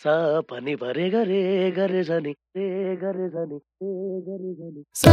సాపని వరే గరే గరే జని రే గరే జని రే గరే జని. సా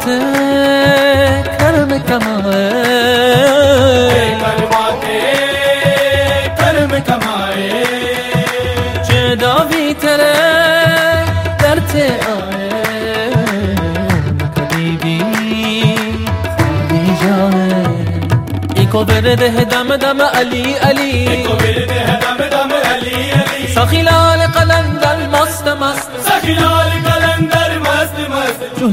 करमाते कर्म कमाए करमाते कर्म कमाए जेदा भी तेरे करते आए कभी भी खाली जाए इको बिरद है दम दम अली अली इको बिरद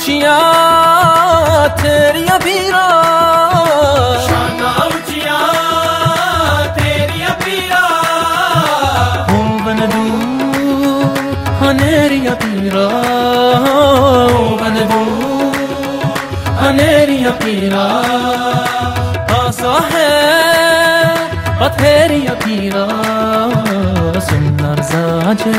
ऊंचिया तेरी पीरा शाना ऊंचिया तेरी पीरा हो बन दू हनेरिया पीरा हो बन दू हनेरिया पीरा आसा है पथेरिया पीरा सुंदर साजे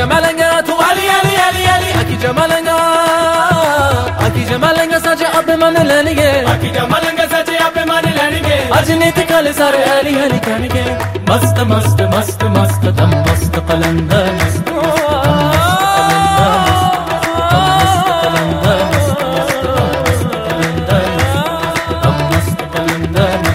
जमालेंगे तुम्हारी अली अली अली आकी जमालेंगे आकी जमालेंगे सच आप मन लेंगे आकी जमालेंगे सच आप मन लेंगे अजनीत कल सारे अली अली करेंगे मस्त मस्त मस्त मस्त दम मस्त पलंग मस्त पलंग मस्त पलंग मस्त पलंग